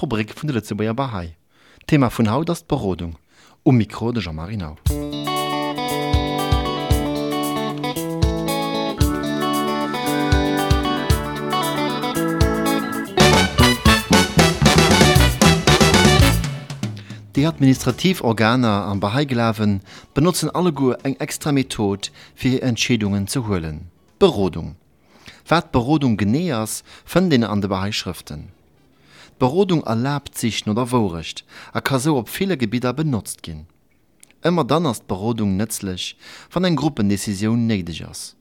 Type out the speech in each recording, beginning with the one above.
Rubrik vun de Letzebauer Bahai. Thema vun Haut das Berodung. Um Mikro de Jean-Marie Nau. Die Administrativorgane am Bahai-Glaven benutzen alle go eng extra Methode für Entschädungen zu holen. Berodung. Wat Berodung genähers von an de Bahai-Schriften. Berodung erlaubt sich nur der Wohrecht, er kann so auf viele Gebiete benutzt gehen. Immer dann ist Berodung nützlich, wenn eine Gruppendecision nötig ist.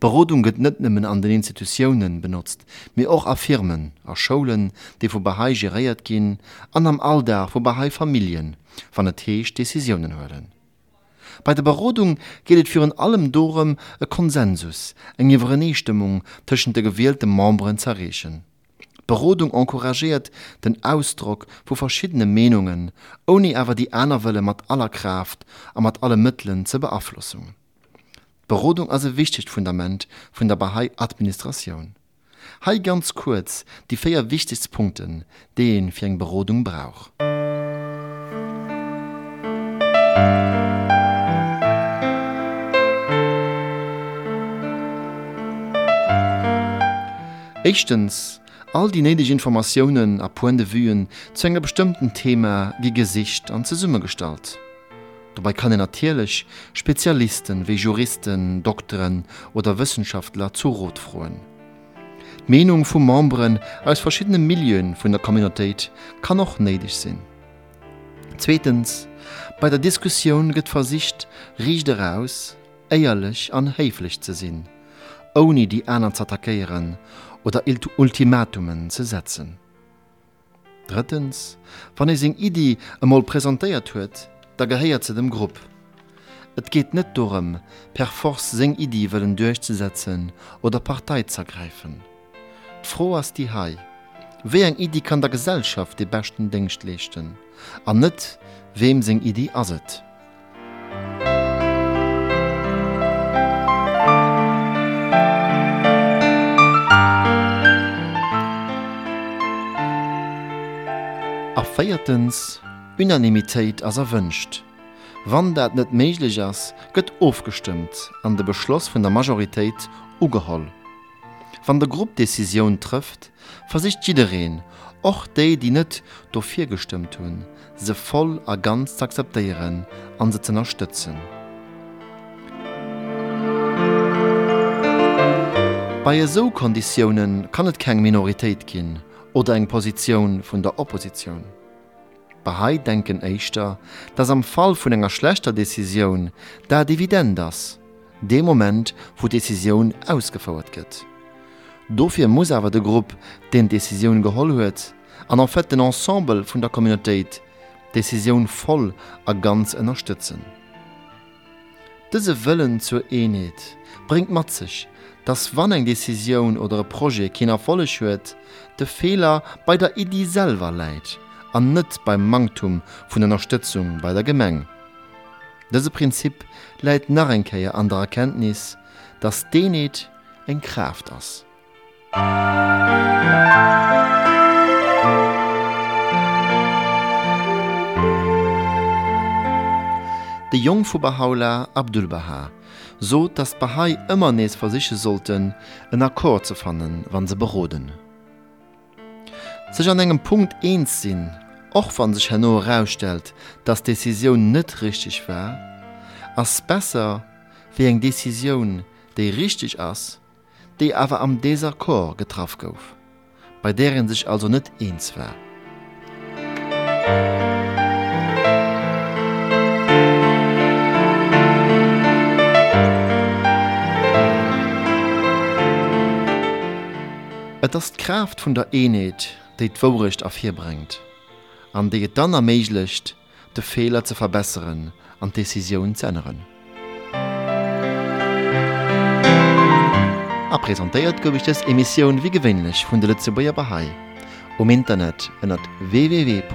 Berodung wird nicht nur an den Institutionen benutzt, mir auch an Firmen, an Schulen, die von Bahai geriert gehen, an am Alltag von Bahai Familien, von der Tisch Decisionen hören. Bei der Berodung geht es für allem darum, ein Konsensus, eine Übereinstimmung zwischen den gewählten Membern zu erreichen. Berodung encouragiert den Ausdruck von verschiedenen Meinungen, ohne aber die einer Welle mit aller Kraft und mit allen Mitteln zu beeinflussen. Berodung ist ein wichtiges Fundament von der Bahai-Administration. Hei ganz kurz die Punkte, die ihn für eine Berodung braucht. Erstens, all die nötigen Informationen a point de vue zu einem bestimmten Thema wie Gesicht und Zusammengestalt. Dabei kann er natürlich Spezialisten wie Juristen, Doktoren oder Wissenschaftler zu Rot freuen. Die Meinung von Membern aus verschiedenen Milieuen von der Community kann auch nötig sein. Zweitens, bei der Diskussion geht Versicht riecht daraus, ehrlich und höflich zu sein, oni die Äner ze attackéieren oder Ultimatumen ze setzen. Drittens, wann es eng Idi ëmol präsentéiert huet, da gehéiert ze dem Grupp. Et geht net dorem, per Force seng Idi wëllen durchzusetzen oder Partei zergreifen. Fro ass die Hai. Wé eng Idi kann der Gesellschaft de bechten Dencht lechten, an net wem seng Idi aset. A feiertens Unanimitéit ass erwünscht. Wann dat net méiglich ass, gëtt ofgestimmt an de Beschloss vun der Majoritéit ugeholl. Wann der Gruppdecision trifft, versicht jiin, och déi, die net dofir gestimmt hunn, se voll a ganz akzeteieren an se zennerstëtzen. Bei so Konditionen kann et keng Minoritéit ginn, oder eng Position vun der Opposition. Bahai denken eichter, dass am Fall vun enger schlechter Decision der Dividend das, dem Moment, wo Decision ausgefordert gëtt. Dofir muss aber de Gruppe den Decision geholl huet, an en fait den Ensemble vun der Communityit Decision voll a ganz unterstützen. Diese Willen zur Einheit bringt mat sich, dass wann eng Decision oder ein Projekt kein Erfolg huet, de Fehler bei der Idee selber leiht an net beim Mangtum vun Unterstützung bei der Gemeng. Dese Prinzip leiit Narrenkeier an der Erkenntnis, dass Denet eng Kraft ass. de Jong vu Bahaula Abdulbaha, so dass Bahai immer nees versiche sollten, en Akkord zu fannen, wann se beroden. Sich an engem Punkt eens sinn, och wann sich Hanno herausstellt, dass Decision net richtig war, ass besser wie eng Decision, déi richtig ass, déi awer am déser getraf gouf, bei deren sich also net eens wär. Musik Et as d'Kraft vun der Enet, déi d'Wrecht a fir brengt, an dei et dann erméiglecht, de Fehler ze verbeeren an Deciioun zennneren. A präsentéiert gouf ich des Emissionioun wie gewinnlech vun de Lettzebäier Bahai. Um Internet ënnert www.bahai.lu.